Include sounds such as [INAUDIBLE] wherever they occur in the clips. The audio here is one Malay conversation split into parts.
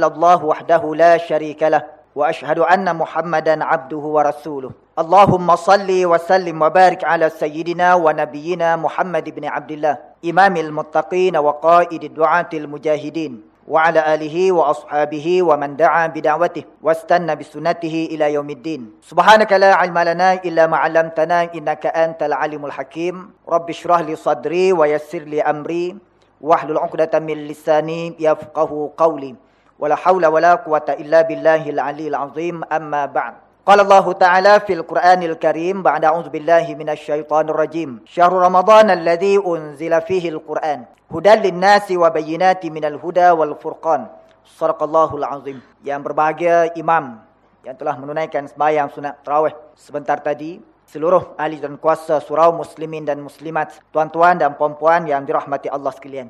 إلا الله وحده لا شريك له وأشهد أن محمدا عبده ورسوله. اللهم صل وسلم وبارك على سيدنا ونبينا محمد بن عبد الله إمام المتقين وقائد الدعاة المجاهدين وعلى آله وأصحابه ومن دعا بدعوته واستنى بسنته إلى يوم الدين. سبحانك لا علم لنا إلا ما علمتنا إنك أنت العليم الحكيم. رب اشرح لي صدري ويسر لي أمري واحلل عقدة من لساني يفقه قولي. ولا حول ولا قوة إلا بالله العلي العظيم أما بعد قال الله تعالى في القرآن الكريم بعد أعوذ بالله من الشيطان الرجيم شهر رمضان الذي أنزل فيه القرآن هدى للناس وبينات من الهدى والفرقان صدق الله العظيم yang berbahagia imam yang telah menunaikan sembahyang sunat tarawih sebentar tadi seluruh ahli dan kuasa surau muslimin dan muslimat tuan-tuan dan puan-puan yang dirahmati Allah sekalian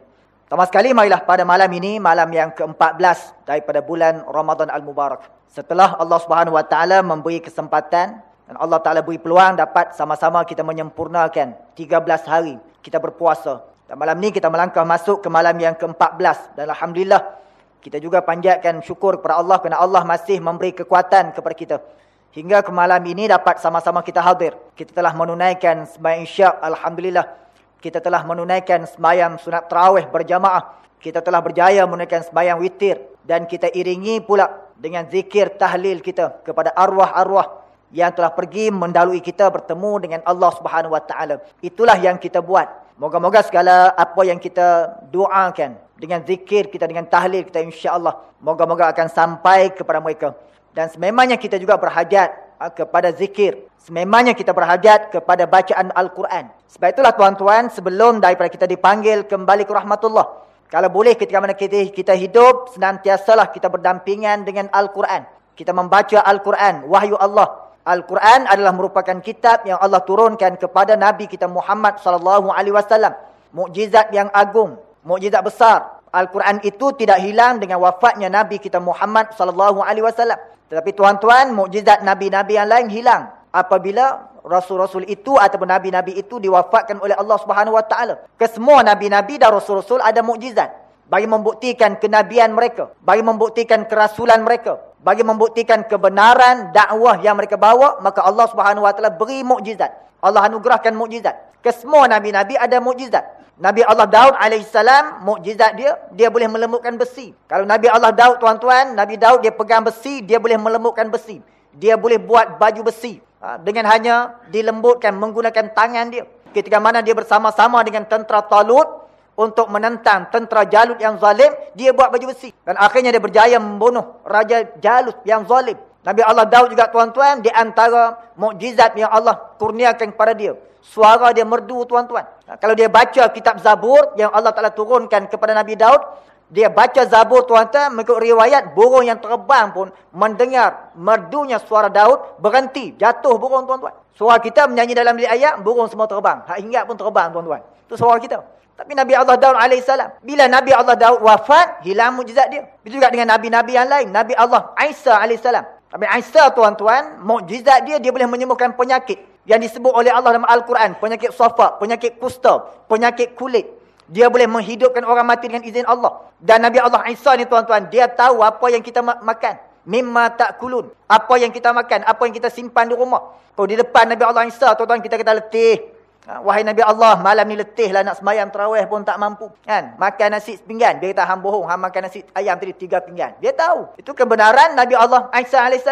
Pertama sekali marilah pada malam ini malam yang ke-14 daripada bulan Ramadan Al-Mubarak. Setelah Allah Subhanahu Wa Taala memberi kesempatan dan Allah Taala beri peluang dapat sama-sama kita menyempurnakan 13 hari kita berpuasa. Dan malam ini kita melangkah masuk ke malam yang ke-14 dan alhamdulillah kita juga panjatkan syukur kepada Allah kerana Allah masih memberi kekuatan kepada kita. Hingga ke malam ini dapat sama-sama kita hadir. Kita telah menunaikan sembahyang isyak alhamdulillah kita telah menunaikan sembahyang sunat tarawih berjamaah. Kita telah berjaya menunaikan sembahyang witir. Dan kita iringi pula dengan zikir tahlil kita kepada arwah-arwah yang telah pergi mendalui kita bertemu dengan Allah Subhanahu Wa Taala. Itulah yang kita buat. Moga-moga segala apa yang kita doakan dengan zikir kita dengan tahlil kita insya-Allah moga-moga akan sampai kepada mereka. Dan sememangnya kita juga berhajat Ha, kepada zikir. Sememangnya kita berhajat kepada bacaan Al-Quran. Sebab itulah tuan-tuan, sebelum daripada kita dipanggil kembali ke rahmatullah. Kalau boleh ketika mana kita, kita hidup, senantiasalah kita berdampingan dengan Al-Quran. Kita membaca Al-Quran, wahyu Allah. Al-Quran adalah merupakan kitab yang Allah turunkan kepada Nabi kita Muhammad sallallahu alaihi wasallam. Mukjizat yang agung, mukjizat besar. Al-Quran itu tidak hilang dengan wafatnya Nabi kita Muhammad sallallahu alaihi wasallam. Tetapi tuan-tuan, mukjizat nabi-nabi yang lain hilang apabila rasul-rasul itu ataupun nabi-nabi itu diwafatkan oleh Allah Subhanahu Wa Taala. Kesemua nabi-nabi dan rasul-rasul ada mukjizat bagi membuktikan kenabian mereka, bagi membuktikan kerasulan mereka, bagi membuktikan kebenaran dakwah yang mereka bawa, maka Allah Subhanahu Wa Taala beri mukjizat. Allah anugerahkan mukjizat. Kesemua nabi-nabi ada mukjizat. Nabi Allah Daud alaihissalam mukjizat dia dia boleh melembutkan besi. Kalau Nabi Allah Daud tuan-tuan, Nabi Daud dia pegang besi, dia boleh melembutkan besi. Dia boleh buat baju besi ha, dengan hanya dilembutkan menggunakan tangan dia. Ketika mana dia bersama-sama dengan tentera Talut untuk menentang tentera Jalut yang zalim, dia buat baju besi dan akhirnya dia berjaya membunuh raja Jalut yang zalim. Nabi Allah Daud juga tuan-tuan di antara mukjizat yang Allah kurniakan kepada dia Suara dia merdu tuan-tuan. Ha, kalau dia baca kitab Zabur yang Allah Taala turunkan kepada Nabi Daud, dia baca Zabur tuan-tuan mengikut riwayat burung yang terbang pun mendengar merdunya suara Daud berhenti, jatuh burung tuan-tuan. Suara kita menyanyi dalam bilik ayat, burung semua terbang. Hak hingga pun terbang tuan-tuan. Itu suara kita. Tapi Nabi Allah Daud alaihissalam, bila Nabi Allah Daud wafat, hilang mukjizat dia. Begitu juga dengan nabi-nabi yang lain. Nabi Allah Isa alaihissalam. Nabi Isa tuan-tuan, mukjizat dia dia boleh menyembuhkan penyakit yang disebut oleh Allah dalam Al-Quran. Penyakit sofa, penyakit kusta, penyakit kulit. Dia boleh menghidupkan orang mati dengan izin Allah. Dan Nabi Allah Isa ni tuan-tuan, dia tahu apa yang kita makan. Mimma tak kulun. Apa yang kita makan, apa yang kita simpan di rumah. Kalau di depan Nabi Allah Isa, tuan-tuan kita kata letih. Ha, wahai Nabi Allah, malam ni letih lah nak semayang terawih pun tak mampu. Kan? Makan nasi sepinggan. Dia kata, ham bohong. Ham makan nasi ayam tadi tiga pinggan. Dia tahu. Itu kebenaran Nabi Allah Isa AS.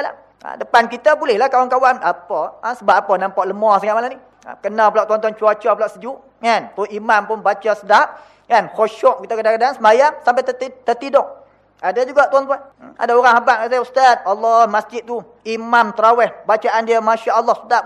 Ha, depan kita bolehlah kawan-kawan. Apa? Ha, sebab apa nampak lemah sangat malam ni? Ha, kena pula tuan-tuan cuaca pula sejuk. Kan? Tu imam pun baca sedap. Kan? Khosyuk kita kadang-kadang semayang sampai tertidur. Ada juga tuan-tuan. Hmm, ada orang habak kata, Ustaz, Allah masjid tu. Imam terawih. Bacaan dia, Masya Allah, sedap,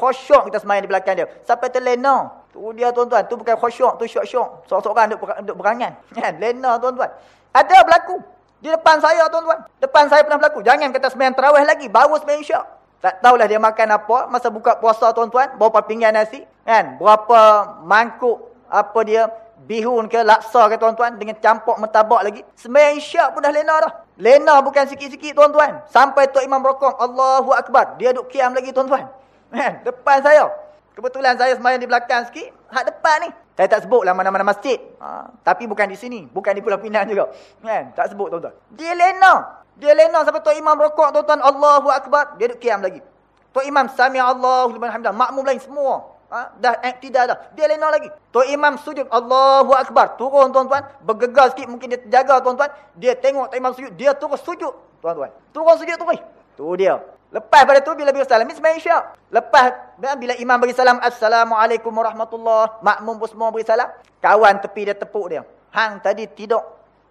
Ustaz. Khosyuk kita semayang di belakang dia. Sampai terlena. Tu dia tuan-tuan. Tu bukan khosyuk, tu syok-syok. Seorang-seorang duduk berangan. [LAUGHS] Kan? Lena tuan-tuan. Ada berlaku. Di depan saya tuan-tuan. Depan saya pernah berlaku. Jangan kata sembahyang terawih lagi. Baru sembahyang isyak. Tak tahulah dia makan apa. Masa buka puasa tuan-tuan. Berapa pinggan nasi. Kan? Berapa mangkuk. Apa dia. Bihun ke laksa ke tuan-tuan. Dengan campur metabak lagi. Sembahyang isyak pun dah lena dah. Lena bukan sikit-sikit tuan-tuan. Sampai Tok Imam rokok. Allahu Akbar. Dia duduk kiam lagi tuan-tuan. Kan? Depan saya. Kebetulan saya semayang di belakang sikit. Hak depan ni. Saya tak sebutlah mana-mana masjid. Ha, tapi bukan di sini. Bukan di Pulau Pinang juga. Kan? Tak sebut tuan-tuan. Dia lena. Dia lena sampai Tok Imam rokok tuan-tuan. Allahu Akbar. Dia duduk kiam lagi. Tok Imam sami Allahu liman hamdah. Makmum lain semua. Ha? Dah tidak dah. Dia lena lagi. Tok Imam sujud. Allahu Akbar. Turun tuan-tuan. Bergegar sikit. Mungkin dia terjaga tuan-tuan. Dia tengok Tok Imam sujud. Dia terus sujud. Tuan-tuan. Turun sujud terus. Tu dia. Lepas pada tu bila bagi salam, ni sembahyang isyak. Lepas bila imam bagi salam, Assalamualaikum warahmatullahi Makmum pun semua bagi salam. Kawan tepi dia tepuk dia. Hang tadi tidur.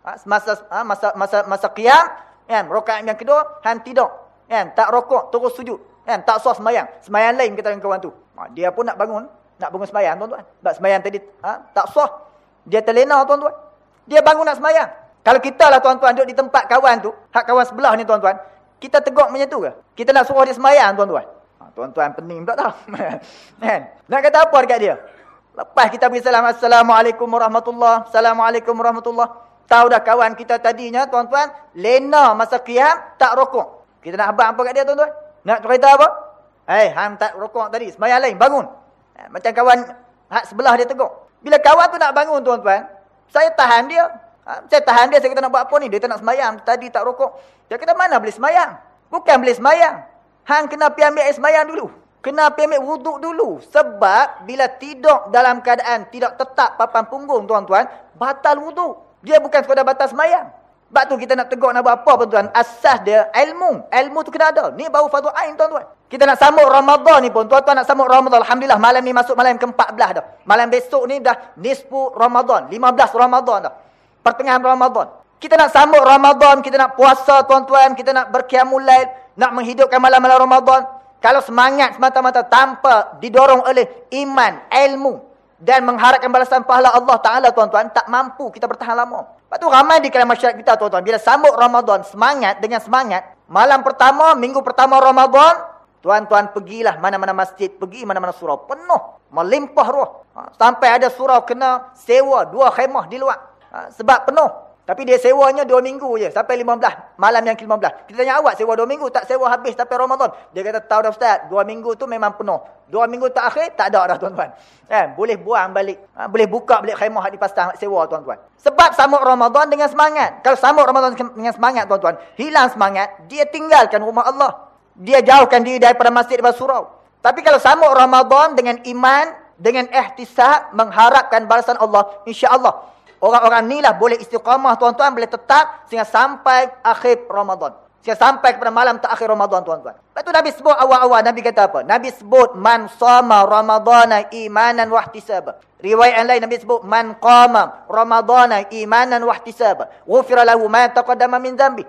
Ha, masa, ha, masa masa masa qiyam, kan? Rakaat yang kedua, hang tidur. Kan? Tak rokok, terus sujud. Kan? Tak sah sembahyang. Sembahyang lain kita dengan kawan tu. Ha, dia pun nak bangun. Nak bangun sembahyang, tuan-tuan. Sebab sembahyang tadi ha, tak sah. Dia terlena, tuan-tuan. Dia bangun nak sembahyang. Kalau kita lah, tuan-tuan, duduk di tempat kawan tu. Hak kawan sebelah ni, tuan-tuan. Kita tegak macam tu ke? Kita nak suruh dia semayang, tuan-tuan. Ha, tuan-tuan pening tak tahu. [LAUGHS] kan? Nak kata apa dekat dia? Lepas kita beri salam. Assalamualaikum warahmatullahi Assalamualaikum warahmatullahi Tahu dah kawan kita tadinya, tuan-tuan. Lena masa qiyam, tak rokok. Kita nak abang apa kat dia, tuan-tuan? Nak cerita apa? Eh, hey, hang tak rokok tadi. Semayang lain, bangun. Ha, macam kawan hak sebelah dia tegak. Bila kawan tu nak bangun, tuan-tuan. Saya tahan dia. Ha, saya tahan dia, saya kata nak buat apa ni? Dia tak nak semayang. Tadi tak rokok. Dia kata, mana boleh semayang? Bukan boleh semayang. Hang kena pergi ambil air semayang dulu. Kena pergi ambil wuduk dulu. Sebab bila tidur dalam keadaan tidak tetap papan punggung, tuan-tuan, batal wuduk. Dia bukan sekadar batal semayang. Sebab tu kita nak tegur nak buat apa, tuan-tuan? Asas dia ilmu. Ilmu tu kena ada. Ni baru fadu ain, tuan-tuan. Kita nak sambut Ramadan ni pun. Tuan-tuan nak sambut Ramadan. Alhamdulillah, malam ni masuk malam ke-14 dah. Malam besok ni dah nisfu Ramadan. 15 Ramadan dah. Pertengahan Ramadan. Kita nak sambut Ramadan, kita nak puasa tuan-tuan, kita nak berkiamul lail, nak menghidupkan malam-malam Ramadan. Kalau semangat semata-mata tanpa didorong oleh iman, ilmu dan mengharapkan balasan pahala Allah Taala tuan-tuan, tak mampu kita bertahan lama. Lepas tu ramai di kalangan masyarakat kita tuan-tuan, bila sambut Ramadan semangat dengan semangat, malam pertama, minggu pertama Ramadan, tuan-tuan pergilah mana-mana masjid, pergi mana-mana surau penuh, melimpah roh. Ha, sampai ada surau kena sewa dua khemah di luar. Ha, sebab penuh. Tapi dia sewanya dua minggu je. Sampai lima belah. Malam yang ke lima belah. Kita tanya awak sewa dua minggu. Tak sewa habis sampai Ramadan. Dia kata tahu dah Ustaz. Dua minggu tu memang penuh. Dua minggu tak akhir. Tak ada dah tuan-tuan. Eh, boleh buang balik. Ha, boleh buka balik khemah di pasang sewa tuan-tuan. Sebab sambut Ramadan dengan semangat. Kalau sambut Ramadan dengan semangat tuan-tuan. Hilang semangat. Dia tinggalkan rumah Allah. Dia jauhkan diri daripada masjid dan surau. Tapi kalau sambut Ramadan dengan iman. Dengan ihtisab. Mengharapkan balasan Allah. InsyaAllah. Orang-orang ni lah boleh istiqamah tuan-tuan. Boleh tetap sehingga sampai akhir Ramadan. Sehingga sampai kepada malam terakhir Ramadan tuan-tuan. Lepas tu Nabi sebut awal-awal. Nabi kata apa? Nabi sebut man sama Ramadana imanan wahtisab. Riwayat yang lain Nabi sebut man qama Ramadana imanan wahtisab. Ghufira lahu ma taqaddama min zambi.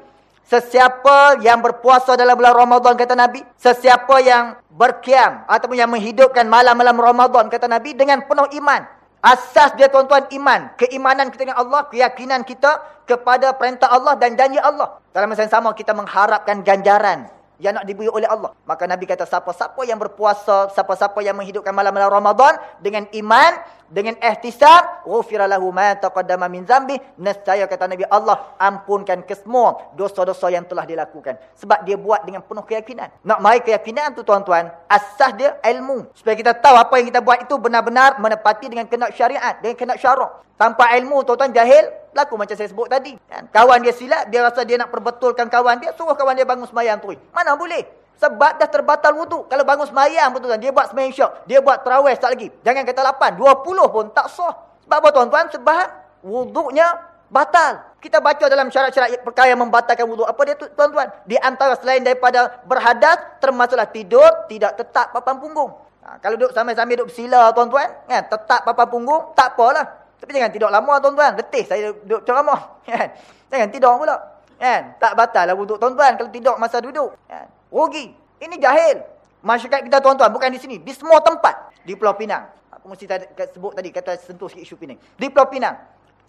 Sesiapa yang berpuasa dalam bulan Ramadan kata Nabi, sesiapa yang berkiam ataupun yang menghidupkan malam-malam Ramadan kata Nabi dengan penuh iman, Asas dia tuan-tuan iman. Keimanan kita dengan Allah. Keyakinan kita kepada perintah Allah dan janji Allah. Dalam masa yang sama kita mengharapkan ganjaran yang nak diberi oleh Allah. Maka Nabi kata siapa-siapa yang berpuasa, siapa-siapa yang menghidupkan malam-malam Ramadan dengan iman, dengan ihtisab, ghufira lahu ma taqaddama min zambi, nescaya kata Nabi Allah ampunkan kesemua dosa-dosa yang telah dilakukan. Sebab dia buat dengan penuh keyakinan. Nak mai keyakinan tu tuan-tuan, asas dia ilmu. Supaya kita tahu apa yang kita buat itu benar-benar menepati dengan kena syariat, dengan kena syarak. Tanpa ilmu tuan-tuan jahil, Berlaku macam saya sebut tadi. Kan? Kawan dia silap, dia rasa dia nak perbetulkan kawan dia, suruh kawan dia bangun semayang tu. Mana boleh? Sebab dah terbatal wuduk. Kalau bangun semayang betul tuan dia buat semayang syak. Dia buat terawih tak lagi. Jangan kata 8, 20 pun tak sah. Sebab apa tuan-tuan? Sebab wuduknya batal. Kita baca dalam syarat-syarat perkara yang membatalkan wuduk. Apa dia tuan-tuan? Di antara selain daripada berhadas, termasuklah tidur, tidak tetap papan punggung. Ha, kalau duduk sambil-sambil duduk bersila tuan-tuan, kan, tetap papan punggung, tak apalah. Tapi jangan tidur lama tuan-tuan. Letih saya duduk ceramah. [LAUGHS] Kan? Jangan tidur pula. Kan? Tak batal lah untuk tuan-tuan kalau tidur masa duduk. Kan? Rugi. Ini jahil. Masyarakat kita tuan-tuan bukan di sini. Di semua tempat. Di Pulau Pinang. Aku mesti sebut tadi kata sentuh sikit isu Pinang. Di Pulau Pinang.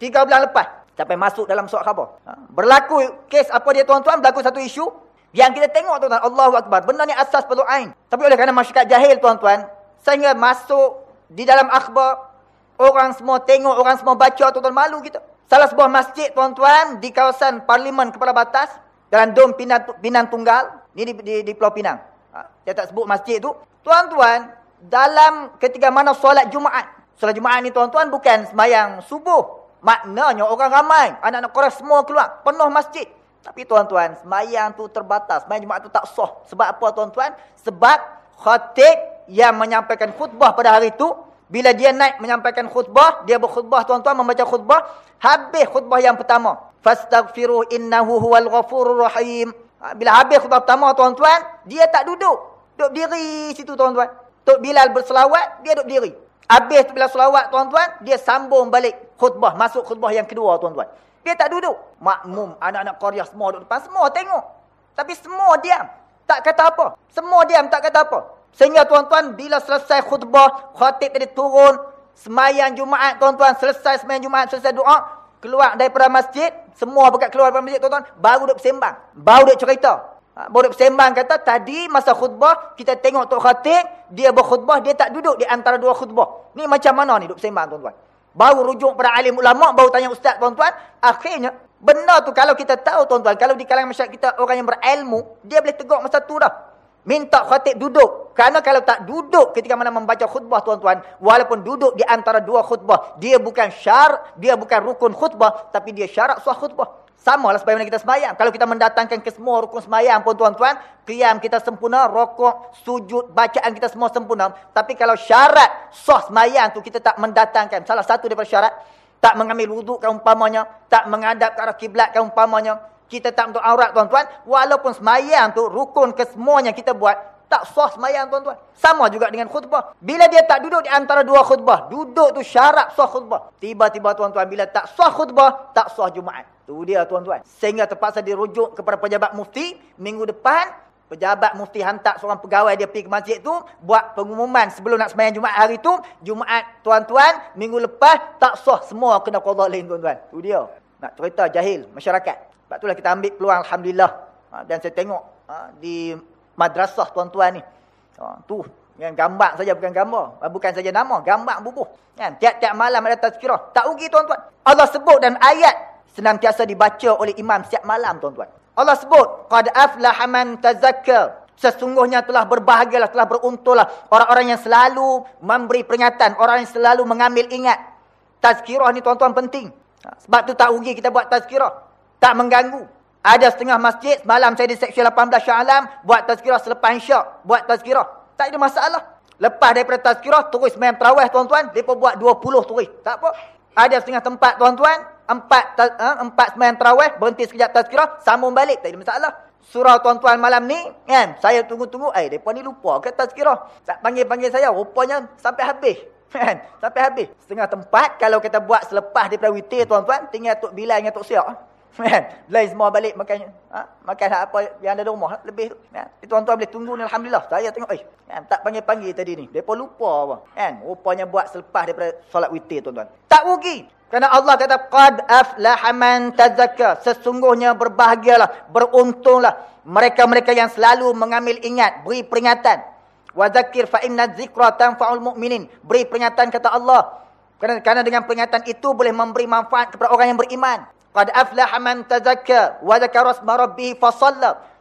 Tiga bulan lepas. Sampai masuk dalam surat khabar. Ha? Berlaku kes apa dia tuan-tuan. Berlaku satu isu. Yang kita tengok tuan-tuan. Allahu Akbar. Benda ni asas perlu ain. Tapi oleh kerana masyarakat jahil tuan-tuan. Sehingga masuk di dalam akhbar. Orang semua tengok, orang semua baca, tuan-tuan malu kita. Salah sebuah masjid, tuan-tuan, di kawasan Parlimen Kepala Batas, dalam Dom Pinang, Pinang Tunggal, ni di, di, di Pulau Pinang. Ha, dia tak sebut masjid tu. Tuan-tuan, dalam ketika mana solat Jumaat. Solat Jumaat ni tuan-tuan bukan semayang subuh. Maknanya orang ramai. Anak-anak korang semua keluar. Penuh masjid. Tapi tuan-tuan, semayang tu terbatas. Semayang Jumaat tu tak soh. Sebab apa tuan-tuan? Sebab khatib yang menyampaikan khutbah pada hari itu. Bila dia naik menyampaikan khutbah. Dia berkhutbah tuan-tuan membaca khutbah. Habis khutbah yang pertama. Fastaghfiru innahu huwal ghafurur rahim. Ha, bila habis khutbah pertama tuan-tuan. Dia tak duduk. Duduk diri situ tuan-tuan. Tok Bilal berselawat. Dia duduk diri. Habis bila selawat tuan-tuan. Dia sambung balik khutbah. Masuk khutbah yang kedua, tuan-tuan. Dia tak duduk. Makmum, anak-anak Korea semua duduk depan. Semua tengok. Tapi semua diam. Tak kata apa. Semua diam, tak kata apa. Sehingga tuan-tuan, bila selesai khutbah, khatib tadi turun, semayang Jumaat, tuan-tuan, selesai semayang Jumaat, selesai doa, keluar daripada masjid, semua berkat keluar daripada masjid, tuan-tuan, baru duduk sembang. Baru duduk cerita. Ha, baru duduk sembang kata, tadi masa khutbah, kita tengok Tok Khatib, dia berkhutbah, dia tak duduk di antara dua khutbah. Ni macam mana ni duduk sembang, tuan-tuan? Baru rujuk pada alim ulama, baru tanya ustaz tuan-tuan. Akhirnya, benda tu kalau kita tahu tuan-tuan, kalau di kalangan masyarakat kita orang yang berilmu, dia boleh tegur masa tu dah. Minta khatib duduk. Kerana kalau tak duduk ketika mana membaca khutbah tuan-tuan, walaupun duduk di antara dua khutbah, dia bukan syar, dia bukan rukun khutbah, tapi dia syarat suah khutbah. Sama lah sebagaimana kita semayang. Kalau kita mendatangkan ke semua rukun semayang pun tuan-tuan, qiyam kita sempurna, rokok, sujud, bacaan kita semua sempurna. Tapi kalau syarat sah semayang tu kita tak mendatangkan. Salah satu daripada syarat, tak mengambil wuduk ke umpamanya, tak menghadap ke arah kiblat ke umpamanya. Kita tak untuk aurat tuan-tuan. Walaupun semayang tu rukun kesemuanya kita buat, tak sah semayang tuan-tuan. Sama juga dengan khutbah. Bila dia tak duduk di antara dua khutbah, duduk tu syarat sah khutbah. Tiba-tiba tuan-tuan, bila tak sah khutbah, tak sah Jumaat. Itu dia tuan-tuan. Sehingga terpaksa dirujuk kepada pejabat mufti. Minggu depan, pejabat mufti hantar seorang pegawai dia pergi ke masjid tu. Buat pengumuman sebelum nak semayang Jumaat hari tu. Jumaat tuan-tuan, minggu lepas tak sah semua kena kodak lain tuan-tuan. Itu dia. Nak cerita jahil masyarakat. Sebab itulah kita ambil peluang Alhamdulillah. Ha, dan saya tengok ha, di madrasah tuan-tuan ni. Ha, tu dengan gambar saja bukan gambar. Bukan saja nama, gambar bubuh. Kan? Tiap-tiap malam ada tazkirah. Tak rugi tuan-tuan. Allah sebut dan ayat senantiasa dibaca oleh imam setiap malam tuan-tuan. Allah sebut qad aflaha man tazakka. Sesungguhnya telah berbahagialah, telah beruntunglah orang-orang yang selalu memberi peringatan, orang yang selalu mengambil ingat. Tazkirah ni tuan-tuan penting. Ha, sebab tu tak rugi kita buat tazkirah. Tak mengganggu. Ada setengah masjid, malam saya di seksyen 18 Shah Alam, buat tazkirah selepas isyak. Buat tazkirah. Tak ada masalah. Lepas daripada tazkirah, terus main terawih tuan-tuan. Mereka buat 20 terus. Tak apa. Ada setengah tempat tuan-tuan, empat uh, empat sembahyang tarawih, berhenti sekejap tazkirah, sambung balik, tak ada masalah. Surau tuan-tuan malam ni, kan, saya tunggu-tunggu, eh, mereka ni lupa ke tazkirah. Tak panggil-panggil saya, rupanya sampai habis. [LAUGHS] Kan, sampai habis. Setengah tempat, kalau kita buat selepas daripada witir tuan-tuan, tinggal Tok Bilal dengan Tok Siak. Kan, lain semua balik makan ha? makan apa yang ada di rumah, lebih. Kan, tuan-tuan boleh tunggu ni, Alhamdulillah. Saya tengok, eh, kan, tak panggil-panggil tadi ni. Mereka lupa apa. Kan, rupanya buat selepas daripada solat witir tuan-tuan. Tak rugi. Kerana Allah kata qad aflaha man tazakka. Sesungguhnya berbahagialah, beruntunglah mereka-mereka yang selalu mengambil ingat, beri peringatan. Wa zakir fa inna dzikra tanfa'ul mu'minin. Beri peringatan kata Allah. Kerana, kerana dengan peringatan itu boleh memberi manfaat kepada orang yang beriman. Qad aflaha man tazakka wa dzakara asma rabbih fa.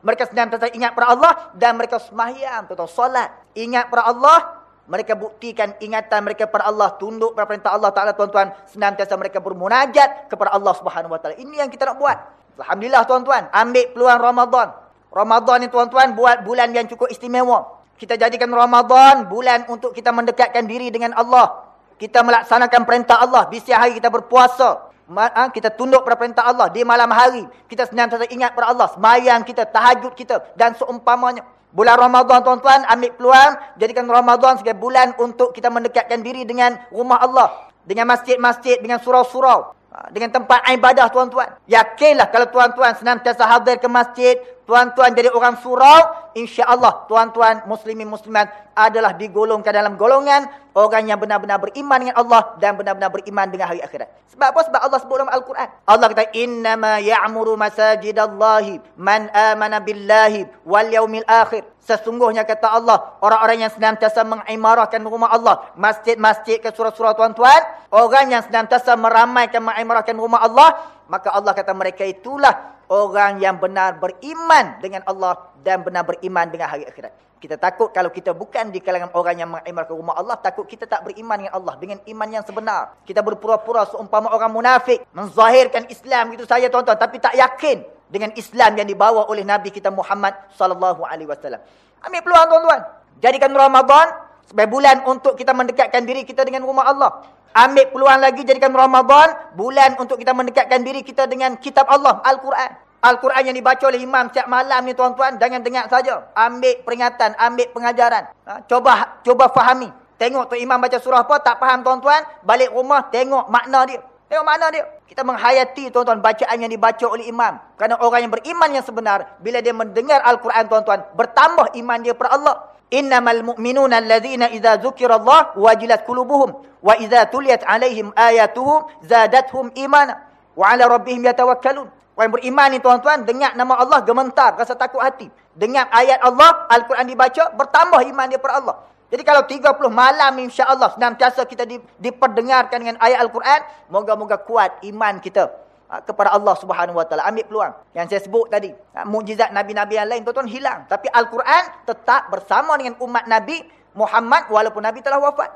Mereka senantiasa ingat pada Allah dan mereka sembahyang atau solat. Ingat pada Allah mereka buktikan ingatan mereka kepada Allah, tunduk pada perintah Allah Taala tuan-tuan, senantiasa mereka bermunajat kepada Allah Subhanahu Wa Taala. Ini yang kita nak buat. Alhamdulillah tuan-tuan, ambil peluang Ramadan. Ramadan ni tuan-tuan buat bulan yang cukup istimewa. Kita jadikan Ramadan bulan untuk kita mendekatkan diri dengan Allah. Kita melaksanakan perintah Allah. Siang hari kita berpuasa. Ha, kita tunduk pada perintah Allah. Di malam hari kita senantiasa ingat pada Allah. Semayang kita, tahajud kita dan seumpamanya. Bulan Ramadan tuan-tuan ambil peluang jadikan Ramadan sebagai bulan untuk kita mendekatkan diri dengan rumah Allah, dengan masjid-masjid, dengan surau-surau, ha, dengan tempat ibadah tuan-tuan. Yakinlah kalau tuan-tuan senantiasa hadir ke masjid, tuan-tuan jadi orang surau, insya-Allah tuan-tuan muslimin muslimat adalah digolongkan dalam golongan orang yang benar-benar beriman dengan Allah dan benar-benar beriman dengan hari akhirat. Sebab apa? Sebab Allah sebut dalam Al-Quran. Allah kata innama ya'muru masajidallahi man amana billahi wal yaumil akhir. Sesungguhnya kata Allah, orang-orang yang senantiasa mengimarahkan rumah Allah, masjid-masjid ke surau-surau tuan-tuan, orang yang senantiasa meramaikan mengimarahkan rumah Allah, maka Allah kata mereka itulah orang yang benar beriman dengan Allah dan benar beriman dengan hari akhirat. Kita takut kalau kita bukan di kalangan orang yang mengamalkan rumah Allah, takut kita tak beriman dengan Allah dengan iman yang sebenar. Kita berpura-pura seumpama orang munafik, menzahirkan Islam gitu saja tuan-tuan, tapi tak yakin dengan Islam yang dibawa oleh Nabi kita Muhammad sallallahu alaihi wasallam. Ambil peluang tuan-tuan. Jadikan Ramadan sebagai bulan untuk kita mendekatkan diri kita dengan rumah Allah. Ambil peluang lagi jadikan Ramadan bulan untuk kita mendekatkan diri kita dengan kitab Allah, Al-Quran. Al-Quran yang dibaca oleh imam setiap malam ni tuan-tuan, jangan dengar saja. Ambil peringatan, ambil pengajaran. Ha, coba cuba fahami. Tengok tu imam baca surah apa, tak faham tuan-tuan, balik rumah tengok makna dia. Tengok makna dia. Kita menghayati tuan-tuan bacaan yang dibaca oleh imam. Kerana orang yang beriman yang sebenar, bila dia mendengar Al-Quran tuan-tuan, bertambah iman dia per Allah. Innamal mu'minuna alladhina idza dzukirallah wajilat qulubuhum wa idza tuliyat alaihim ayatuhu zadathum imana wa ala rabbihim yatawakkalun. Orang beriman ni tuan-tuan, dengar nama Allah gementar, rasa takut hati. Dengar ayat Allah, Al-Quran dibaca, bertambah iman dia per Allah. Jadi kalau 30 malam insya-Allah senantiasa kita diperdengarkan dengan ayat Al-Quran, moga-moga kuat iman kita ha, kepada Allah Subhanahu Wa Taala. Ambil peluang yang saya sebut tadi. Ha, mukjizat nabi-nabi yang lain tuan-tuan hilang, tapi Al-Quran tetap bersama dengan umat Nabi Muhammad walaupun Nabi telah wafat.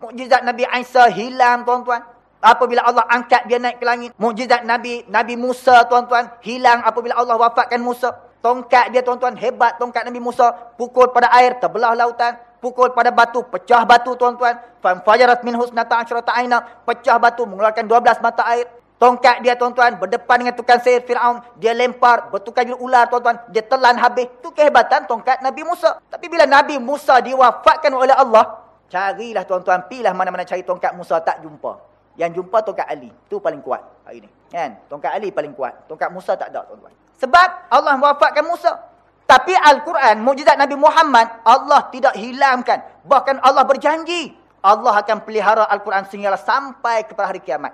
Mukjizat Nabi Isa hilang tuan-tuan. Apabila Allah angkat dia naik ke langit. Mujizat Nabi Nabi Musa tuan-tuan. Hilang apabila Allah wafatkan Musa. Tongkat dia tuan-tuan. Hebat tongkat Nabi Musa. Pukul pada air. Terbelah lautan. Pukul pada batu. Pecah batu tuan-tuan. Fajarat min husnata asyrata aina. Pecah batu. Mengeluarkan 12 mata air. Tongkat dia tuan-tuan. Berdepan dengan tukang sihir Fir'aun. Dia lempar. Bertukar jadi ular tuan-tuan. Dia telan habis. Itu kehebatan tongkat Nabi Musa. Tapi bila Nabi Musa diwafatkan oleh Allah. Carilah tuan-tuan. Pilah mana-mana cari tongkat Musa. Tak jumpa. Yang jumpa tongkat Ali. Itu paling kuat hari ini. Kan? Tongkat Ali paling kuat. Tongkat Musa tak ada tuan-tuan. Sebab Allah mewafatkan Musa. Tapi Al-Quran, mujizat Nabi Muhammad, Allah tidak hilangkan. Bahkan Allah berjanji. Allah akan pelihara Al-Quran sehingga sampai kepada hari kiamat.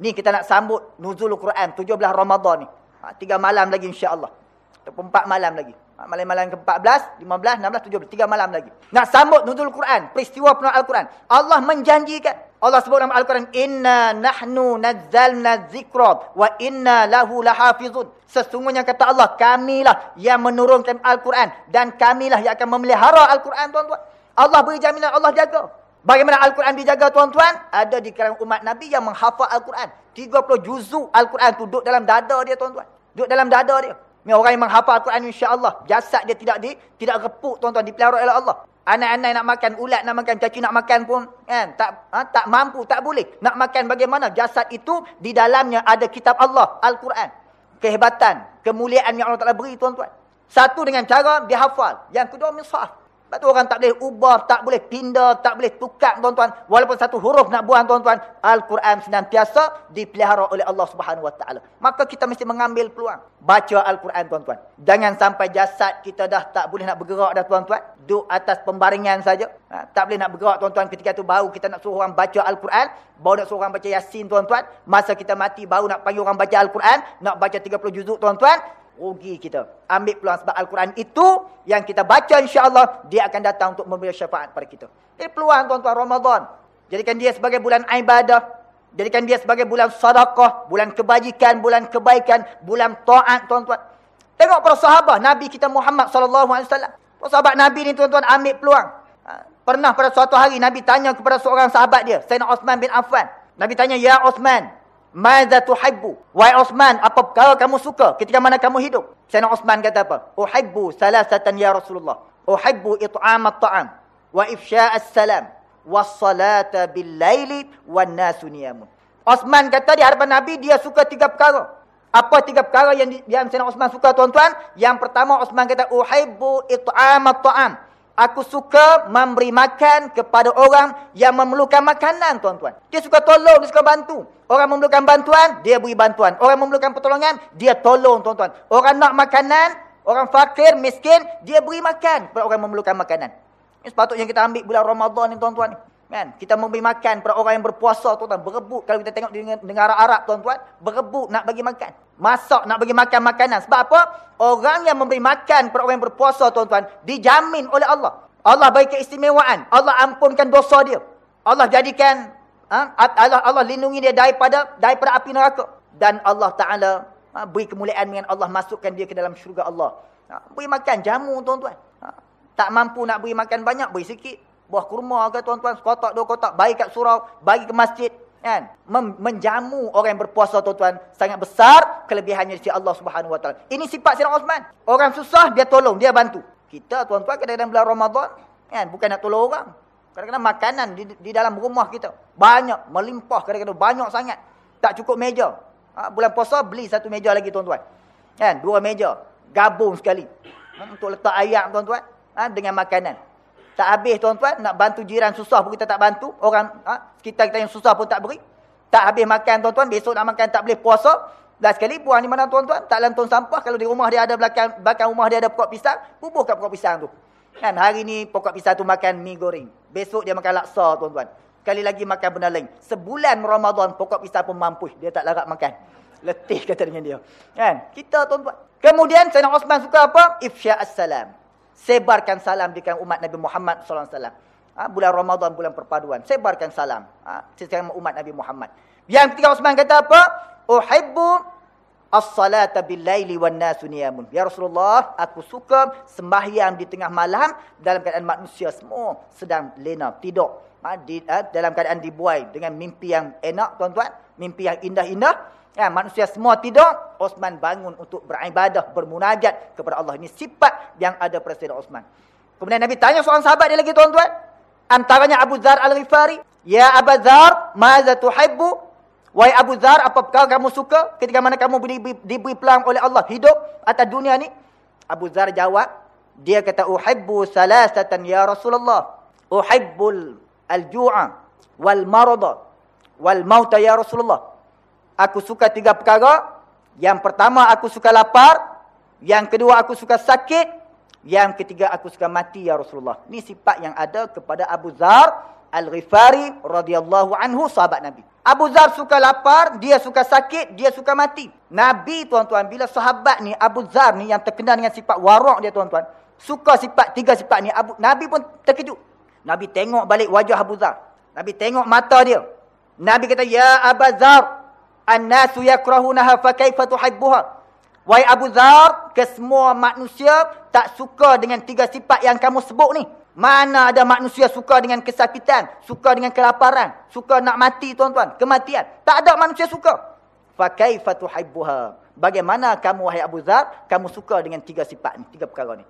Ni kita nak sambut nuzul Al-Quran 17 Ramadan ni. Ha, tiga malam lagi insya-Allah. Ataupun empat malam lagi. Ha, malam-malam ke-14, 15, 16, 17. Tiga malam lagi. Nak sambut nuzul Al-Quran. Peristiwa penuh Al-Quran. Allah menjanjikan. Allah sebut dalam Al-Quran, Inna nahnu nazzalna zikra wa inna lahu lahafizun. Sesungguhnya kata Allah, kamilah yang menurunkan Al-Quran. Dan kamilah yang akan memelihara Al-Quran, tuan-tuan. Allah beri jaminan, Allah jaga. Bagaimana Al-Quran dijaga, tuan-tuan? Ada di kalangan umat Nabi yang menghafal Al-Quran. 30 juzuk Al-Quran tu duduk dalam dada dia, tuan-tuan. Duduk dalam dada dia. Ni orang yang menghafal Al-Quran, insya-Allah. Jasad dia tidak di, tidak repuk, tuan-tuan. Dipelihara oleh Allah. Anak-anak nak makan, ulat nak makan, caci nak makan pun kan tak ha, tak mampu, tak boleh. Nak makan bagaimana? Jasad itu di dalamnya ada kitab Allah, Al-Quran. Kehebatan, kemuliaan yang Allah Taala beri tuan-tuan. Satu dengan cara dia hafal, yang kedua mishaf. Sebab tu orang tak boleh ubah, tak boleh pindah, tak boleh tukar tuan-tuan. Walaupun satu huruf nak buang tuan-tuan. Al-Quran senantiasa dipelihara oleh Allah Subhanahu Taala. Maka kita mesti mengambil peluang. Baca Al-Quran tuan-tuan. Jangan sampai jasad kita dah tak boleh nak bergerak dah tuan-tuan. Duduk atas pembaringan saja. Ha, tak boleh nak bergerak tuan-tuan. Ketika tu baru kita nak suruh orang baca Al-Quran. Baru nak suruh orang baca Yasin tuan-tuan. Masa kita mati baru nak panggil orang baca Al-Quran. Nak baca 30 juzuk tuan-tuan rugi kita. Ambil peluang sebab Al-Quran itu yang kita baca insya-Allah dia akan datang untuk memberi syafaat pada kita. Ini peluang tuan-tuan Ramadan. Jadikan dia sebagai bulan ibadah. Jadikan dia sebagai bulan sedekah, bulan kebajikan, bulan kebaikan, bulan taat tuan-tuan. Tengok para sahabat Nabi kita Muhammad sallallahu alaihi wasallam. Para sahabat Nabi ni tuan-tuan ambil peluang. Ha, pernah pada suatu hari Nabi tanya kepada seorang sahabat dia, Sayyidina Uthman bin Affan. Nabi tanya, "Ya Uthman, Maza tuhibbu? Wahai Osman, apa perkara kamu suka ketika mana kamu hidup? Sayyidina Osman kata apa? Uhibbu salasatan ya Rasulullah. Uhibbu it'am at-ta'am wa ifsha' as-salam was-salata bil-laili wan-nasu niyamun. Osman kata di hadapan Nabi dia suka tiga perkara. Apa tiga perkara yang yang Sayyidina Osman suka tuan-tuan? Yang pertama Osman kata uhibbu it'am at-ta'am. Aku suka memberi makan kepada orang yang memerlukan makanan, tuan-tuan. Dia suka tolong, dia suka bantu. Orang memerlukan bantuan, dia beri bantuan. Orang memerlukan pertolongan, dia tolong, tuan-tuan. Orang nak makanan, orang fakir, miskin, dia beri makan kepada orang memerlukan makanan. Ini sepatutnya kita ambil bulan Ramadan ni, tuan-tuan. Kan? Kita memberi makan kepada orang yang berpuasa, tuan-tuan. Berebut, kalau kita tengok di negara Arab, tuan-tuan. Berebut nak bagi makan. Masak nak bagi makan makanan. Sebab apa? Orang yang memberi makan kepada orang yang berpuasa, tuan-tuan, dijamin oleh Allah. Allah bagi keistimewaan. Allah ampunkan dosa dia. Allah jadikan ha? Allah Allah lindungi dia daripada daripada api neraka dan Allah Taala ha, beri kemuliaan dengan Allah masukkan dia ke dalam syurga Allah. Ha, beri makan jamu tuan-tuan. Ha, Tak mampu nak beri makan banyak, beri sikit. Buah kurma ke tuan-tuan, kotak dua kotak, bagi kat surau, bagi ke masjid. Kan? Menjamu orang yang berpuasa tuan-tuan. Sangat besar kelebihannya di Allah subhanahu ta'ala. Ini sifat Sayyidina Osman. Orang susah, dia tolong, dia bantu. Kita tuan-tuan kadang-kadang bulan Ramadan, kan? bukan nak tolong orang. Kadang-kadang makanan di, di dalam rumah kita. Banyak, melimpah kadang-kadang banyak sangat. Tak cukup meja. Ha, bulan puasa, beli satu meja lagi tuan-tuan. Kan? Dua meja. Gabung sekali. Ha, untuk letak ayam tuan-tuan ha, dengan makanan. Tak habis tuan-tuan, nak bantu jiran susah pun kita tak bantu. Orang ha, sekitar kita yang susah pun tak beri. Tak habis makan tuan-tuan, besok nak makan tak boleh puasa. Dah sekali buang di mana tuan-tuan, tak lantung sampah. Kalau di rumah dia ada belakang, belakang rumah dia ada pokok pisang, bubuh kat pokok pisang tu. Kan hari ni pokok pisang tu makan mi goreng. Besok dia makan laksa tuan-tuan. Sekali lagi makan benda lain. Sebulan Ramadan pokok pisang pun mampu. Dia tak larat makan. Letih kata dengan dia. Kan? Kita tuan-tuan. Kemudian Sayyidina Osman suka apa? Ifsya as-salam sebarkan salam di kalangan umat Nabi Muhammad sallallahu alaihi wasallam. Ha, bulan Ramadan bulan perpaduan, sebarkan salam ha, sesama umat Nabi Muhammad. Yang ketiga Utsman kata apa? Uhibbu as-salata bil-laili wan-nasu niyamun. Ya Rasulullah, aku suka sembahyang di tengah malam dalam keadaan manusia semua sedang lena, tidur. Ha, di, ha, dalam keadaan dibuai dengan mimpi yang enak tuan-tuan, mimpi yang indah-indah. Ya, manusia semua tidur, Osman bangun untuk beribadah, bermunajat kepada Allah. Ini sifat yang ada pada Sayyidina Osman. Kemudian Nabi tanya seorang sahabat dia lagi tuan-tuan. Antaranya Abu Zar Al-Ghifari. Ya Abu Zar, maza tuhibbu? Wahai Abu Zar, apa perkara kamu suka ketika mana kamu diberi, diberi oleh Allah hidup atas dunia ni? Abu Zar jawab, dia kata, Uhibbu salasatan ya Rasulullah. Uhibbul al-ju'a wal marada wal mauta ya Rasulullah aku suka tiga perkara. Yang pertama aku suka lapar. Yang kedua aku suka sakit. Yang ketiga aku suka mati ya Rasulullah. Ini sifat yang ada kepada Abu Zar Al-Ghifari radhiyallahu anhu sahabat Nabi. Abu Zar suka lapar, dia suka sakit, dia suka mati. Nabi tuan-tuan bila sahabat ni Abu Zar ni yang terkenal dengan sifat warak dia tuan-tuan. Suka sifat tiga sifat ni Abu Nabi pun terkejut. Nabi tengok balik wajah Abu Zar. Nabi tengok mata dia. Nabi kata ya Abu Zar An-nasu yakrahunaha fa kaifa tuhibbuha? Wahai Abu Dzar, kesemua manusia tak suka dengan tiga sifat yang kamu sebut ni. Mana ada manusia suka dengan kesakitan, suka dengan kelaparan, suka nak mati tuan-tuan, kematian. Tak ada manusia suka. Fa kaifa tuhibbuha? Bagaimana kamu wahai Abu Dzar, kamu suka dengan tiga sifat ni, tiga perkara ni?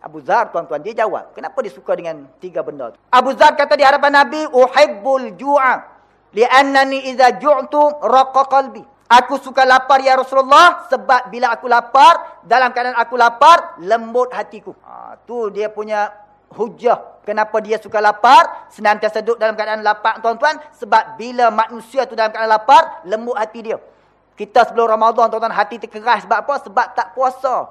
Abu Zar tuan-tuan dia jawab, kenapa dia suka dengan tiga benda tu? Abu Zar kata di hadapan Nabi, uhibbul ju'a li'annani idza ju'tu raqqa qalbi. Aku suka lapar ya Rasulullah sebab bila aku lapar dalam keadaan aku lapar lembut hatiku. Ha, tu dia punya hujah kenapa dia suka lapar. Senantiasa duduk dalam keadaan lapar tuan-tuan sebab bila manusia tu dalam keadaan lapar lembut hati dia. Kita sebelum Ramadan tuan-tuan hati terkeras. Sebab apa? Sebab tak puasa.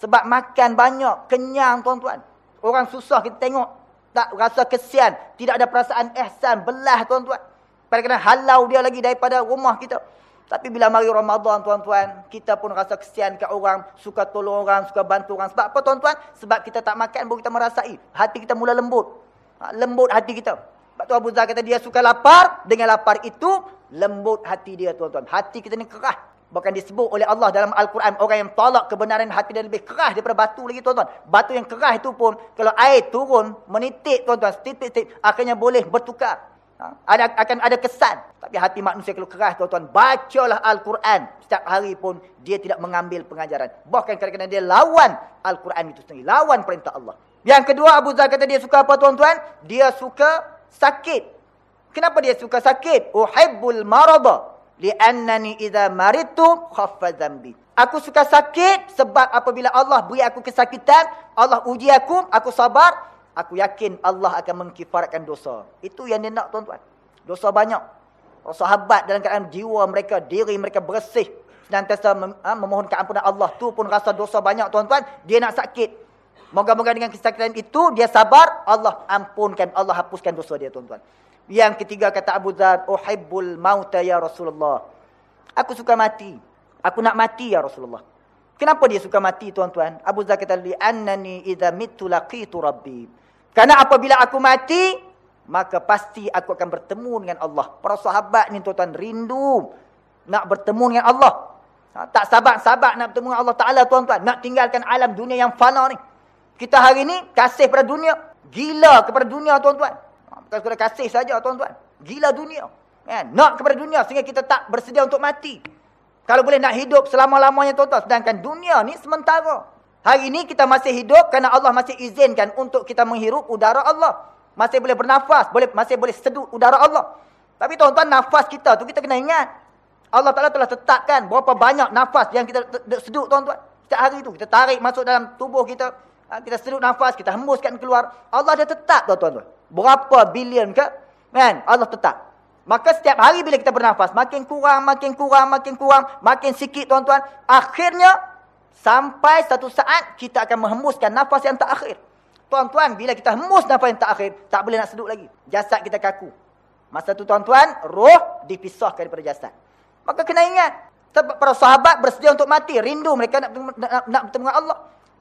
Sebab makan banyak kenyang tuan-tuan. Orang susah kita tengok. Tak rasa kesian. Tidak ada perasaan ihsan belah tuan-tuan Kadang-kadang halau dia lagi daripada rumah kita. Tapi bila mari Ramadan tuan-tuan, kita pun rasa kesian ke orang, suka tolong orang, suka bantu orang. Sebab apa tuan-tuan? Sebab kita tak makan baru kita merasai. Hati kita mula lembut. Ha, lembut hati kita. Sebab tu Abu Zah kata dia suka lapar. Dengan lapar itu, lembut hati dia tuan-tuan. Hati kita ni kerah. Bahkan disebut oleh Allah dalam Al-Quran. Orang yang tolak kebenaran hati dia lebih kerah daripada batu lagi tuan-tuan. Batu yang kerah itu pun, kalau air turun, menitik tuan-tuan, setitik-setitik, akhirnya boleh bertukar. Ha? Ada, akan ada kesan. Tapi hati manusia kalau keras, tuan-tuan, bacalah Al-Quran. Setiap hari pun, dia tidak mengambil pengajaran. Bahkan kadang-kadang dia lawan Al-Quran itu sendiri. Lawan perintah Allah. Yang kedua, Abu Zah kata dia suka apa, tuan-tuan? Dia suka sakit. Kenapa dia suka sakit? Uhibbul marada. Li'annani idha maritu khaffa zambi. Aku suka sakit sebab apabila Allah beri aku kesakitan, Allah uji aku, aku sabar, Aku yakin Allah akan mengkifaratkan dosa. Itu yang dia nak tuan-tuan. Dosa banyak. Sahabat dalam keadaan jiwa mereka, diri mereka bersih. Senantiasa ha, memohon keampunan Allah. Tu pun rasa dosa banyak tuan-tuan. Dia nak sakit. Moga-moga dengan kesakitan itu, dia sabar. Allah ampunkan, Allah hapuskan dosa dia tuan-tuan. Yang ketiga kata Abu Dhar, Uhibbul mauta ya Rasulullah. Aku suka mati. Aku nak mati ya Rasulullah. Kenapa dia suka mati tuan-tuan? Abu Dhar kata, Li'annani idha mitu laqitu rabbi. Karena apabila aku mati, maka pasti aku akan bertemu dengan Allah. Para sahabat ni tuan-tuan rindu nak bertemu dengan Allah. Ha, tak sabar-sabar nak bertemu dengan Allah Ta'ala tuan-tuan. Nak tinggalkan alam dunia yang fana ni. Kita hari ni kasih pada dunia. Gila kepada dunia tuan-tuan. Ha, bukan sekadar kasih saja tuan-tuan. Gila dunia. Kan? Nak kepada dunia sehingga kita tak bersedia untuk mati. Kalau boleh nak hidup selama-lamanya tuan-tuan. Sedangkan dunia ni sementara. Hari ini kita masih hidup kerana Allah masih izinkan untuk kita menghirup udara Allah. Masih boleh bernafas. Boleh, masih boleh seduh udara Allah. Tapi tuan-tuan nafas kita tu kita kena ingat. Allah Ta'ala telah tetapkan berapa banyak nafas yang kita seduk tuan-tuan. Setiap hari tu kita tarik masuk dalam tubuh kita. Ha, kita sedut nafas, kita hembuskan keluar. Allah dah tetap tuan-tuan. Berapa bilion ke? Kan? Allah tetap. Maka setiap hari bila kita bernafas, makin kurang, makin kurang, makin kurang, makin sikit tuan-tuan. Akhirnya, sampai satu saat, kita akan menghembuskan nafas yang tak akhir. Tuan-tuan, bila kita hembus nafas yang tak akhir, tak boleh nak sedut lagi. Jasad kita kaku. Masa tu tuan-tuan, roh dipisahkan daripada jasad. Maka kena ingat, para sahabat bersedia untuk mati. Rindu mereka nak, nak, nak bertemu dengan Allah.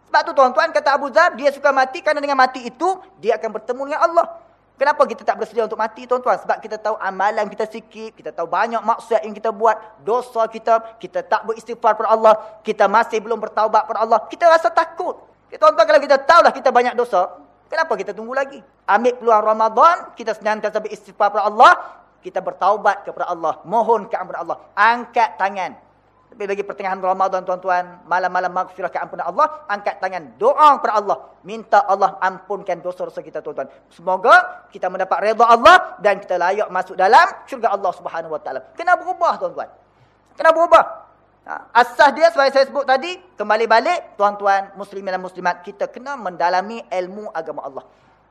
Sebab tu tuan-tuan kata Abu Zar, dia suka mati kerana dengan mati itu, dia akan bertemu dengan Allah. Kenapa kita tak bersedia untuk mati tuan-tuan? Sebab kita tahu amalan kita sikit, kita tahu banyak maksiat yang kita buat, dosa kita, kita tak beristighfar kepada Allah, kita masih belum bertaubat kepada Allah, kita rasa takut. Tuan-tuan kalau kita tahulah kita banyak dosa, kenapa kita tunggu lagi? Ambil peluang Ramadan, kita senantiasa beristighfar kepada Allah, kita bertaubat kepada Allah, mohon kepada Allah, angkat tangan. Tapi bagi pertengahan Ramadan tuan-tuan, malam-malam maghfirah keampunan Allah, angkat tangan, doa kepada Allah, minta Allah ampunkan dosa-dosa kita tuan-tuan. Semoga kita mendapat redha Allah dan kita layak masuk dalam syurga Allah Subhanahu Taala. Kena berubah tuan-tuan. Kena berubah. Ha, asas dia seperti saya sebut tadi, kembali balik tuan-tuan muslimin dan muslimat, kita kena mendalami ilmu agama Allah.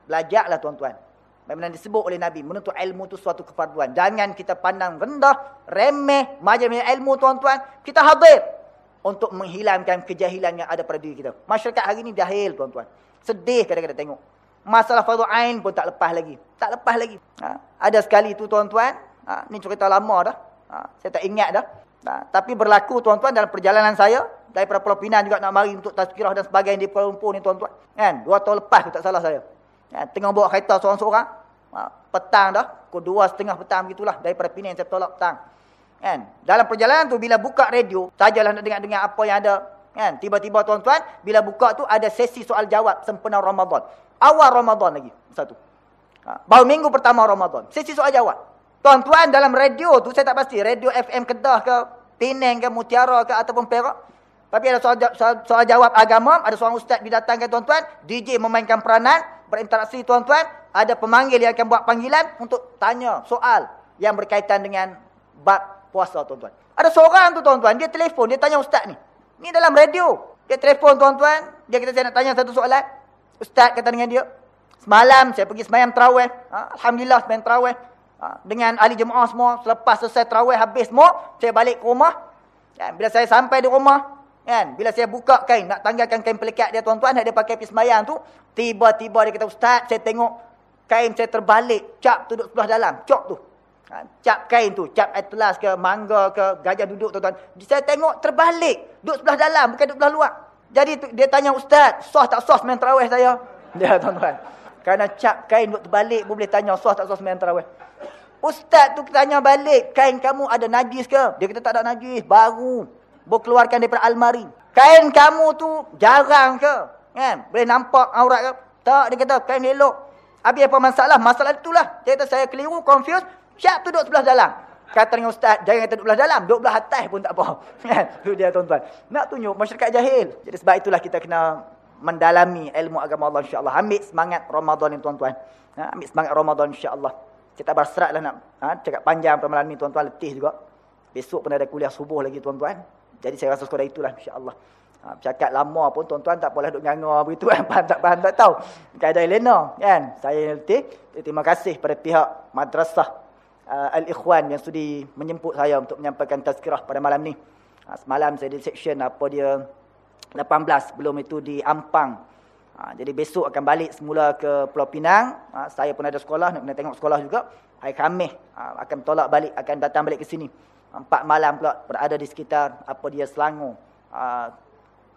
Belajarlah tuan-tuan. Memang disebut oleh Nabi, menuntut ilmu itu suatu kefarduan. Jangan kita pandang rendah, remeh, majlis ilmu tuan-tuan. Kita hadir untuk menghilangkan kejahilan yang ada pada diri kita. Masyarakat hari ini jahil tuan-tuan. Sedih kadang-kadang tengok. Masalah fardu ain pun tak lepas lagi. Tak lepas lagi. Ha? Ada sekali tu tuan-tuan, ha? ni cerita lama dah. Ha? Saya tak ingat dah. Ha? Tapi berlaku tuan-tuan dalam perjalanan saya, daripada Pulau Pinang juga nak mari untuk tazkirah dan sebagainya di Pulau Lumpur ni tuan-tuan. Kan? Dua tahun lepas tu tak salah saya. Ya, tengah bawa kereta seorang-seorang. Ha, petang dah. Pukul dua setengah petang begitulah. Daripada Penang saya tolak petang. Kan? Dalam perjalanan tu bila buka radio. Sajalah nak dengar-dengar apa yang ada. Kan? Tiba-tiba tuan-tuan. Bila buka tu ada sesi soal jawab sempena Ramadan. Awal Ramadan lagi. Satu. Ha, baru minggu pertama Ramadan. Sesi soal jawab. Tuan-tuan dalam radio tu saya tak pasti. Radio FM Kedah ke. Penang ke. Mutiara ke. Ataupun Perak. Tapi ada soal, soal, soal jawab agama. Ada seorang ustaz didatangkan tuan-tuan. DJ memainkan peranan berinteraksi tuan-tuan, ada pemanggil yang akan buat panggilan untuk tanya soal yang berkaitan dengan bab puasa tuan-tuan. Ada seorang tu tuan-tuan, dia telefon, dia tanya ustaz ni. Ni dalam radio. Dia telefon tuan-tuan, dia kata saya nak tanya satu soalan. Ustaz kata dengan dia, semalam saya pergi semayang terawih. Ha, Alhamdulillah semayang terawih. Ha, dengan ahli jemaah semua, selepas selesai terawih habis semua, saya balik ke rumah. Dan bila saya sampai di rumah, Kan? Bila saya buka kain, nak tanggalkan kain pelikat dia tuan-tuan, dia pakai pergi semayang tu, tiba-tiba dia kata, Ustaz, saya tengok kain saya terbalik, cap tu duduk sebelah dalam, cop tu. Ha, cap kain tu, cap atlas ke, mangga ke, gajah duduk tuan-tuan. Saya tengok terbalik, duduk sebelah dalam, bukan duduk sebelah luar. Jadi dia tanya, Ustaz, sos tak sos main terawih saya? Dia [LAUGHS] tuan-tuan. Kerana cap kain duduk terbalik, pun boleh tanya, sos tak sos main terawih? Ustaz tu tanya balik, kain kamu ada najis ke? Dia kata tak ada najis, baru boleh keluarkan daripada almari. Kain kamu tu jarang ke? Kan? Boleh nampak aurat ke? Tak, dia kata kain elok. Habis apa masalah? Masalah itulah. Dia kata saya keliru, confused. Siap duduk sebelah dalam. Kata dengan ustaz, jangan kata duduk sebelah dalam. Duduk sebelah atas pun tak apa. [LAUGHS] Kan? Itu dia tuan-tuan. Nak tunjuk masyarakat jahil. Jadi sebab itulah kita kena mendalami ilmu agama Allah insyaAllah. Ambil semangat Ramadan ni tuan-tuan. Ha? Ambil semangat Ramadan insyaAllah. Kita berserat lah nak ha? cakap panjang pada malam ni tuan-tuan. Letih juga. Besok pun ada kuliah subuh lagi tuan-tuan. Jadi saya rasa sekadar itulah insya-Allah. Ha, cakap lama pun tuan-tuan tak boleh duk nganga begitu [LAUGHS] kan. Faham tak faham tak tahu. Keadaan Elena kan. Saya nanti terima kasih pada pihak madrasah uh, Al-Ikhwan yang sudi menjemput saya untuk menyampaikan tazkirah pada malam ni. Ha, semalam saya di section apa dia 18 belum itu di Ampang. Ha, jadi besok akan balik semula ke Pulau Pinang. Ha, saya pun ada sekolah nak kena tengok sekolah juga. Hari Khamis ha, akan tolak balik akan datang balik ke sini. Empat malam pula berada di sekitar apa dia Selangor. Uh,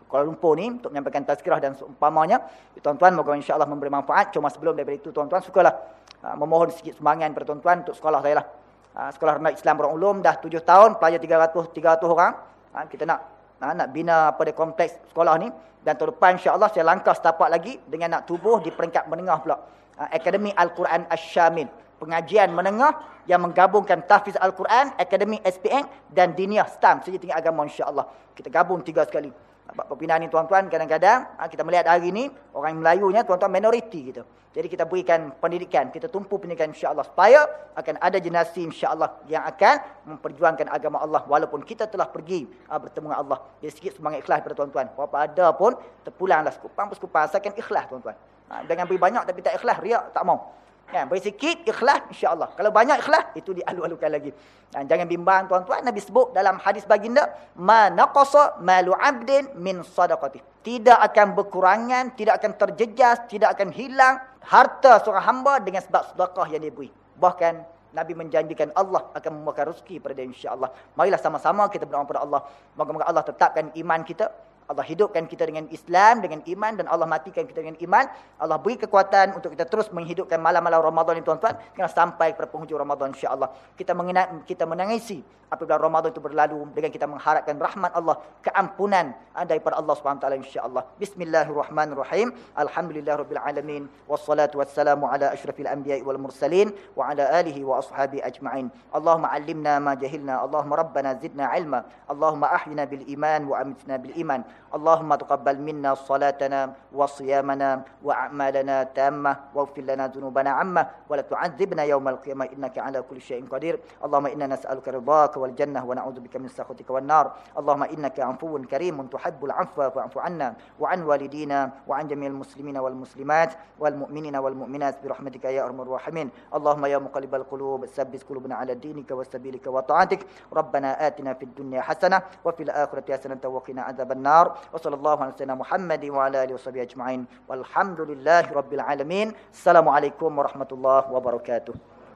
Kuala Lumpur ni untuk menyampaikan tazkirah dan seumpamanya. Tuan-tuan moga insya-Allah memberi manfaat. Cuma sebelum daripada itu tuan-tuan sukalah uh, memohon sikit sumbangan kepada tuan-tuan untuk sekolah saya lah. Uh, sekolah rendah Islam Orang Ulum dah tujuh tahun, pelajar 300 300 orang. Uh, kita nak Ha, nak bina pada kompleks sekolah ni. Dan tahun depan insyaAllah saya langkah setapak lagi dengan nak tubuh di peringkat menengah pula. Ha, Akademi Al-Quran Ash-Shamil. Pengajian menengah yang menggabungkan tahfiz Al-Quran, Akademi SPN dan Diniyah STAM. Sejati tinggi agama insyaAllah. Kita gabung tiga sekali. Sebab perpindahan ni tuan-tuan kadang-kadang ha, kita melihat hari ni orang Melayunya tuan-tuan minoriti gitu. Jadi kita berikan pendidikan, kita tumpu pendidikan insya-Allah supaya akan ada generasi insya-Allah yang akan memperjuangkan agama Allah walaupun kita telah pergi ha, bertemu dengan Allah. Jadi sikit semangat ikhlas pada tuan-tuan. Apa ada pun terpulanglah sekupang sekupang asalkan ikhlas tuan-tuan. Ha, dengan beri banyak tapi tak ikhlas, riak tak mau. Kan, beri sikit ikhlas insya-Allah. Kalau banyak ikhlas itu dialu-alukan lagi. Dan jangan bimbang tuan-tuan Nabi sebut dalam hadis baginda ma naqasa malu 'abdin min sadaqati. Tidak akan berkurangan, tidak akan terjejas, tidak akan hilang harta seorang hamba dengan sebab sedekah yang dia beri. Bahkan Nabi menjanjikan Allah akan memberikan rezeki pada dia insya-Allah. Marilah sama-sama kita berdoa kepada Allah. Moga-moga Allah tetapkan iman kita, Allah hidupkan kita dengan Islam, dengan iman dan Allah matikan kita dengan iman. Allah beri kekuatan untuk kita terus menghidupkan malam-malam Ramadan ini tuan-tuan. Sampai kepada penghujung Ramadan insyaAllah. Kita mengenal, kita menangisi apabila Ramadan itu berlalu dengan kita mengharapkan rahmat Allah, keampunan daripada Allah SWT insyaAllah. Bismillahirrahmanirrahim. Alhamdulillah Rabbil Alamin. Wassalatu wassalamu ala ashrafil anbiya wal mursalin. Wa ala alihi wa ashabi ajma'in. Allahumma alimna ma jahilna. Allahumma rabbana zidna ilma. Allahumma ahyina bil iman wa amitna bil iman. اللهم تقبل منا صلاتنا وصيامنا وأعمالنا تامة واغفر لنا ذنوبنا عامة ولا تعذبنا يوم القيامة. إنك على كل شيء قدير. اللهم إنا نسألك رضاك والجنة ونعوذ بك من سخطك والنار. اللهم إنك عفو كريم تحب العفو فاعف عنا وعن والدينا وعن جميع المسلمين والمسلمات والمؤمنين والمؤمنات برحمتك يا أرحم الراحمين. اللهم يا مقلب القلوب ثبت قلوبنا على دينك وسبيلك وطاعتك. ربنا آتنا في الدنيا حسنة وفي الآخرة حسنة وقنا عذاب النار. wa sallallahu alaihi wasallam Muhammad wa ala alihi washabihi ajmain. walhamdulillahi rabbil alamin. Assalamualaikum warahmatullahi wabarakatuh.